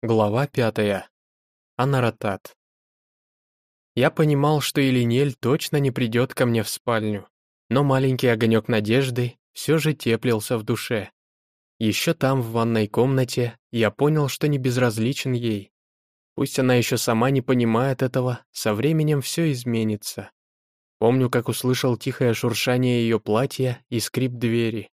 Глава пятая. Анаратат. Я понимал, что Илинель точно не придет ко мне в спальню, но маленький огонек надежды все же теплился в душе. Еще там, в ванной комнате, я понял, что не безразличен ей. Пусть она еще сама не понимает этого, со временем все изменится. Помню, как услышал тихое шуршание ее платья и скрип двери.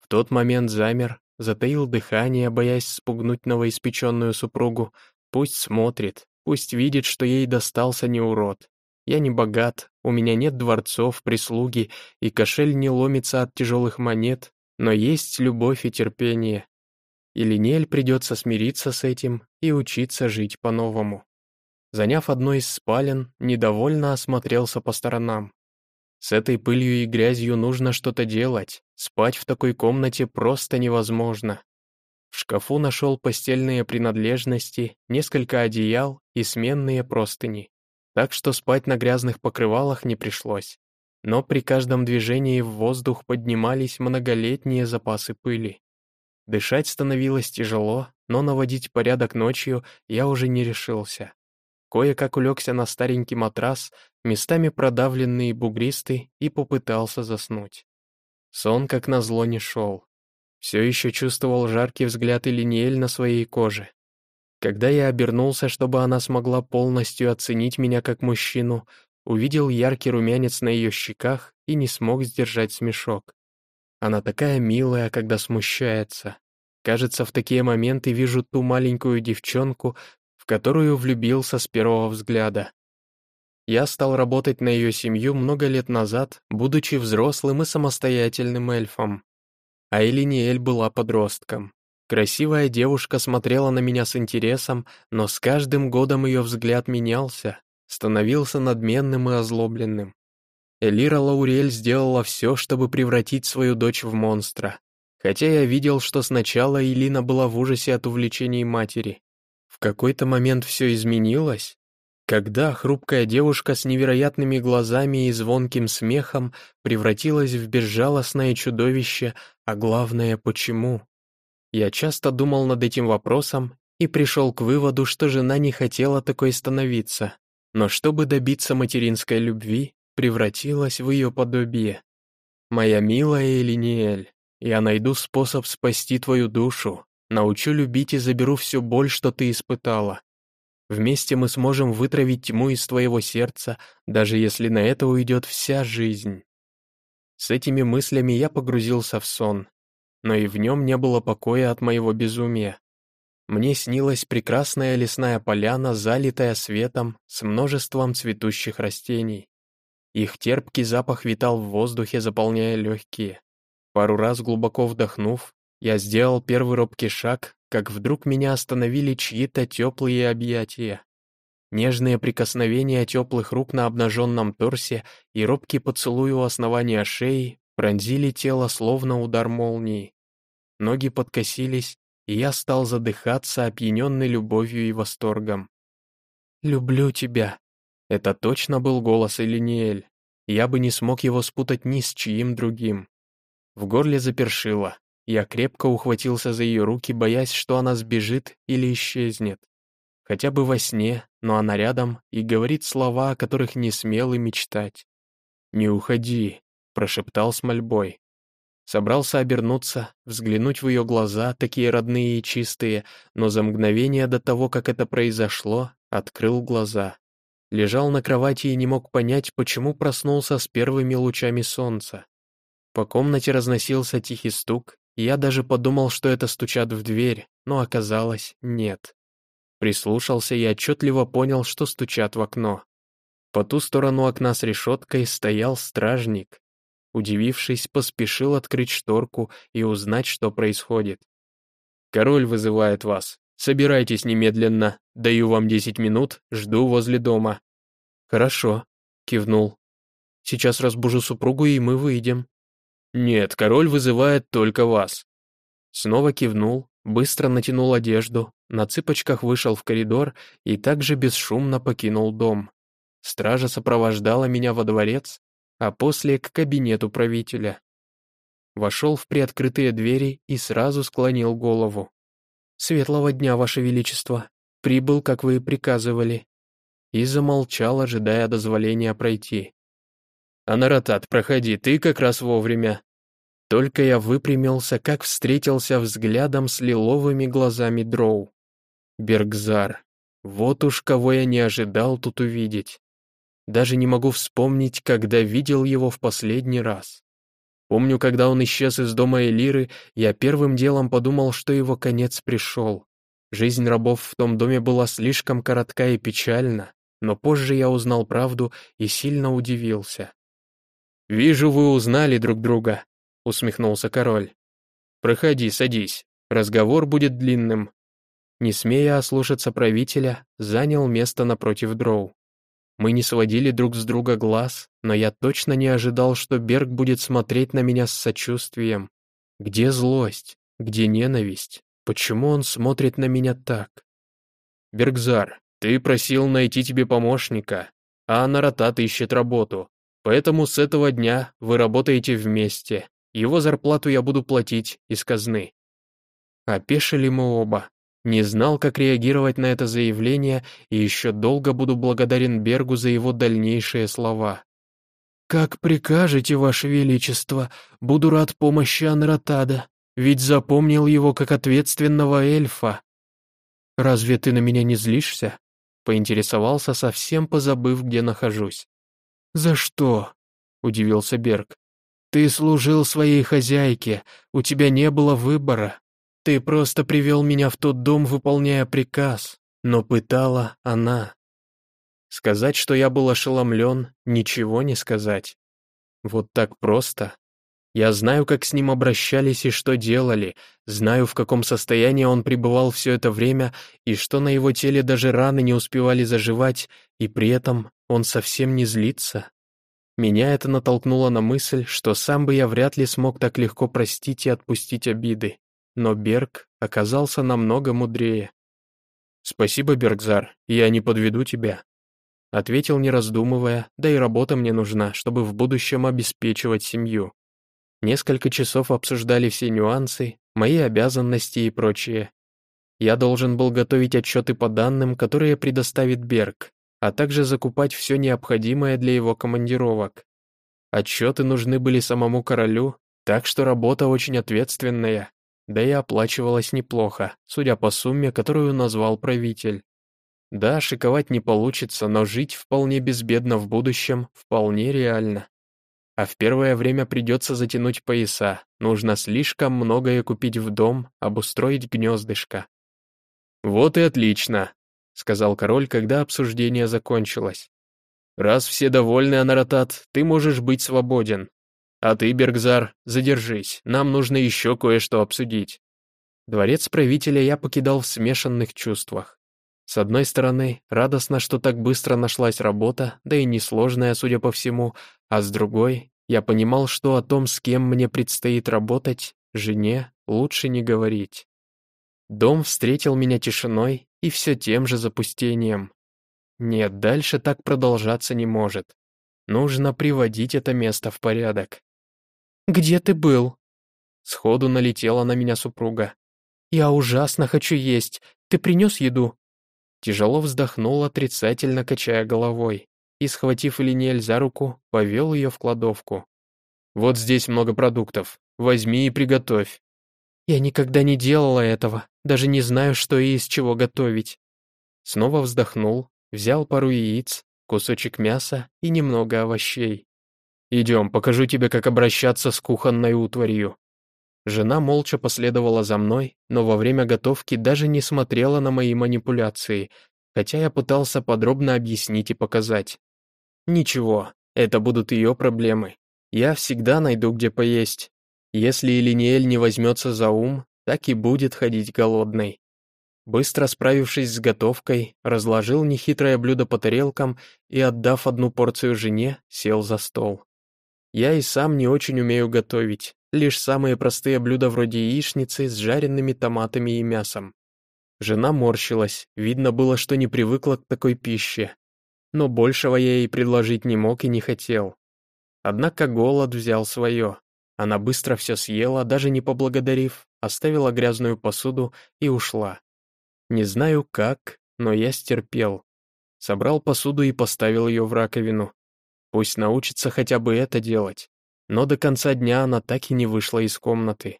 В тот момент замер, затаил дыхание, боясь спугнуть новоиспеченную супругу. Пусть смотрит, пусть видит, что ей достался не урод. Я не богат, у меня нет дворцов, прислуги, и кошель не ломится от тяжелых монет, но есть любовь и терпение. И Линель придется смириться с этим и учиться жить по-новому. Заняв одно из спален, недовольно осмотрелся по сторонам. С этой пылью и грязью нужно что-то делать. Спать в такой комнате просто невозможно. В шкафу нашел постельные принадлежности, несколько одеял и сменные простыни. Так что спать на грязных покрывалах не пришлось. Но при каждом движении в воздух поднимались многолетние запасы пыли. Дышать становилось тяжело, но наводить порядок ночью я уже не решился. Кое-как улегся на старенький матрас, местами продавленный и бугристый, и попытался заснуть. Сон, как назло, не шел. Все еще чувствовал жаркий взгляд Элиниэль на своей коже. Когда я обернулся, чтобы она смогла полностью оценить меня как мужчину, увидел яркий румянец на ее щеках и не смог сдержать смешок. Она такая милая, когда смущается. Кажется, в такие моменты вижу ту маленькую девчонку, в которую влюбился с первого взгляда. Я стал работать на ее семью много лет назад, будучи взрослым и самостоятельным эльфом. А Элиниэль была подростком. Красивая девушка смотрела на меня с интересом, но с каждым годом ее взгляд менялся, становился надменным и озлобленным. Элира Лаурель сделала все, чтобы превратить свою дочь в монстра. Хотя я видел, что сначала Элина была в ужасе от увлечений матери, какой-то момент все изменилось? Когда хрупкая девушка с невероятными глазами и звонким смехом превратилась в безжалостное чудовище, а главное, почему? Я часто думал над этим вопросом и пришел к выводу, что жена не хотела такой становиться, но чтобы добиться материнской любви, превратилась в ее подобие. «Моя милая Элиниэль, я найду способ спасти твою душу, Научу любить и заберу всю боль, что ты испытала. Вместе мы сможем вытравить тьму из твоего сердца, даже если на это уйдет вся жизнь. С этими мыслями я погрузился в сон, но и в нем не было покоя от моего безумия. Мне снилась прекрасная лесная поляна, залитая светом, с множеством цветущих растений. Их терпкий запах витал в воздухе, заполняя легкие. Пару раз глубоко вдохнув, я сделал первый робкий шаг, как вдруг меня остановили чьи-то теплые объятия. Нежные прикосновения теплых рук на обнаженном торсе и робкий поцелуй у основания шеи пронзили тело словно удар молнии. Ноги подкосились, и я стал задыхаться, опьяненный любовью и восторгом. «Люблю тебя», — это точно был голос Элиниэль. Я бы не смог его спутать ни с чьим другим. В горле запершило, я крепко ухватился за ее руки, боясь, что она сбежит или исчезнет. Хотя бы во сне, но она рядом и говорит слова, о которых не смел и мечтать. «Не уходи», — прошептал с мольбой. Собрался обернуться, взглянуть в ее глаза, такие родные и чистые, но за мгновение до того, как это произошло, открыл глаза. Лежал на кровати и не мог понять, почему проснулся с первыми лучами солнца. По комнате разносился тихий стук, я даже подумал, что это стучат в дверь, но оказалось, нет. Прислушался и отчетливо понял, что стучат в окно. По ту сторону окна с решеткой стоял стражник. Удивившись, поспешил открыть шторку и узнать, что происходит. «Король вызывает вас. Собирайтесь немедленно. Даю вам десять минут, жду возле дома». «Хорошо», — кивнул. «Сейчас разбужу супругу, и мы выйдем». «Нет, король вызывает только вас». Снова кивнул, быстро натянул одежду, на цыпочках вышел в коридор и также бесшумно покинул дом. Стража сопровождала меня во дворец, а после к кабинету правителя. Вошел в приоткрытые двери и сразу склонил голову. «Светлого дня, Ваше Величество! Прибыл, как вы и приказывали!» И замолчал, ожидая дозволения пройти. «Анаратат, проходи, ты как раз вовремя!» Только я выпрямился, как встретился взглядом с лиловыми глазами Дроу. Бергзар. Вот уж кого я не ожидал тут увидеть. Даже не могу вспомнить, когда видел его в последний раз. Помню, когда он исчез из дома Элиры, я первым делом подумал, что его конец пришел. Жизнь рабов в том доме была слишком коротка и печальна, но позже я узнал правду и сильно удивился. «Вижу, вы узнали друг друга», — усмехнулся король. «Проходи, садись, разговор будет длинным». Не смея ослушаться правителя, занял место напротив Дроу. Мы не сводили друг с друга глаз, но я точно не ожидал, что Берг будет смотреть на меня с сочувствием. Где злость? Где ненависть? Почему он смотрит на меня так? Бергзар, ты просил найти тебе помощника, а Наратат ищет работу. Поэтому с этого дня вы работаете вместе. Его зарплату я буду платить из казны. Опешили мы оба. Не знал, как реагировать на это заявление, и еще долго буду благодарен Бергу за его дальнейшие слова. «Как прикажете, Ваше Величество, буду рад помощи Анратада, ведь запомнил его как ответственного эльфа». «Разве ты на меня не злишься?» — поинтересовался, совсем позабыв, где нахожусь. «За что?» — удивился Берг. «Ты служил своей хозяйке, у тебя не было выбора. Ты просто привел меня в тот дом, выполняя приказ, но пытала она. Сказать, что я был ошеломлен, ничего не сказать. Вот так просто. Я знаю, как с ним обращались и что делали, знаю, в каком состоянии он пребывал все это время и что на его теле даже раны не успевали заживать, и при этом он совсем не злится. Меня это натолкнуло на мысль, что сам бы я вряд ли смог так легко простить и отпустить обиды. Но Берг оказался намного мудрее. «Спасибо, Бергзар, я не подведу тебя», — ответил, не раздумывая, да и работа мне нужна, чтобы в будущем обеспечивать семью. Несколько часов обсуждали все нюансы, мои обязанности и прочее. Я должен был готовить отчеты по данным, которые предоставит Берг, а также закупать все необходимое для его командировок. Отчеты нужны были самому королю, так что работа очень ответственная, да и оплачивалась неплохо, судя по сумме, которую назвал правитель. Да, шиковать не получится, но жить вполне безбедно в будущем вполне реально. А в первое время придется затянуть пояса, нужно слишком многое купить в дом, обустроить гнездышко. «Вот и отлично», — сказал король, когда обсуждение закончилось. «Раз все довольны, Анаратат, ты можешь быть свободен. А ты, Бергзар, задержись, нам нужно еще кое-что обсудить. Дворец правителя я покидал в смешанных чувствах. С одной стороны, радостно, что так быстро нашлась работа, да и несложная, судя по всему, а с другой, я понимал, что о том, с кем мне предстоит работать, жене лучше не говорить. Дом встретил меня тишиной и все тем же запустением. Нет, дальше так продолжаться не может. Нужно приводить это место в порядок. «Где ты был?» Сходу налетела на меня супруга. «Я ужасно хочу есть. Ты принес еду?» Тяжело вздохнул, отрицательно качая головой, и, схватив Элинель за руку, повел ее в кладовку. «Вот здесь много продуктов. Возьми и приготовь». «Я никогда не делала этого, даже не знаю, что и из чего готовить». Снова вздохнул, взял пару яиц, кусочек мяса и немного овощей. «Идем, покажу тебе, как обращаться с кухонной утварью». Жена молча последовала за мной, но во время готовки даже не смотрела на мои манипуляции, хотя я пытался подробно объяснить и показать. Ничего, это будут ее проблемы. Я всегда найду, где поесть. Если Элиниэль не возьмется за ум, так и будет ходить голодной. Быстро справившись с готовкой, разложил нехитрое блюдо по тарелкам и, отдав одну порцию жене, сел за стол. Я и сам не очень умею готовить, лишь самые простые блюда вроде яичницы с жареными томатами и мясом. Жена морщилась, видно было, что не привыкла к такой пище. Но большего я ей предложить не мог и не хотел. Однако голод взял свое. Она быстро все съела, даже не поблагодарив, оставила грязную посуду и ушла. Не знаю как, но я стерпел. Собрал посуду и поставил ее в раковину. Пусть научится хотя бы это делать. Но до конца дня она так и не вышла из комнаты.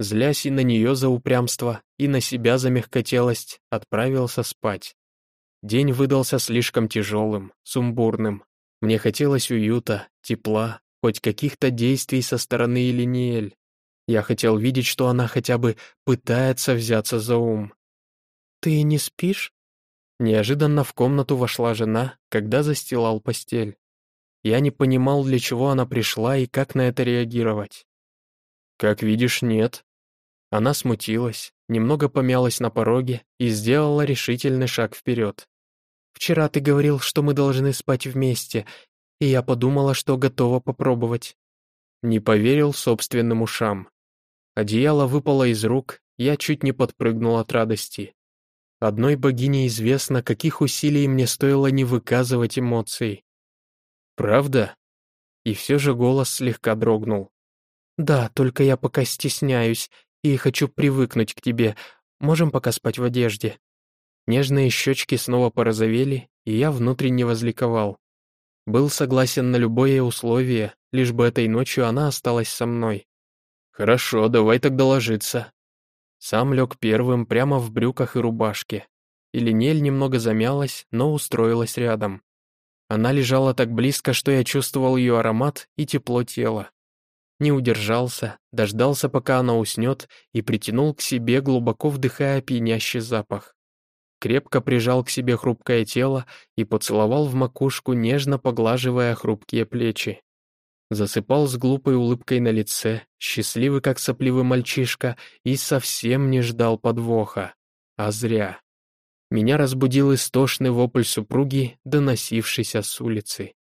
Злясь и на нее за упрямство, и на себя за мягкотелость, отправился спать. День выдался слишком тяжелым, сумбурным. Мне хотелось уюта, тепла, хоть каких-то действий со стороны Элиниэль. Я хотел видеть, что она хотя бы пытается взяться за ум. «Ты не спишь?» Неожиданно в комнату вошла жена, когда застилал постель. Я не понимал, для чего она пришла и как на это реагировать. «Как видишь, нет». Она смутилась, немного помялась на пороге и сделала решительный шаг вперед. «Вчера ты говорил, что мы должны спать вместе, и я подумала, что готова попробовать». Не поверил собственным ушам. Одеяло выпало из рук, я чуть не подпрыгнул от радости. Одной богине известно, каких усилий мне стоило не выказывать эмоций. «Правда?» И все же голос слегка дрогнул. «Да, только я пока стесняюсь и хочу привыкнуть к тебе. Можем пока спать в одежде». Нежные щечки снова порозовели, и я внутренне возликовал. Был согласен на любое условие, лишь бы этой ночью она осталась со мной. «Хорошо, давай тогда ложиться», сам лег первым прямо в брюках и рубашке. И Линель немного замялась, но устроилась рядом. Она лежала так близко, что я чувствовал ее аромат и тепло тела. Не удержался, дождался, пока она уснет, и притянул к себе, глубоко вдыхая пьянящий запах. Крепко прижал к себе хрупкое тело и поцеловал в макушку, нежно поглаживая хрупкие плечи. Засыпал с глупой улыбкой на лице, счастливый как сопливый мальчишка, и совсем не ждал подвоха. А зря. Меня разбудил истошный вопль супруги, доносившийся с улицы.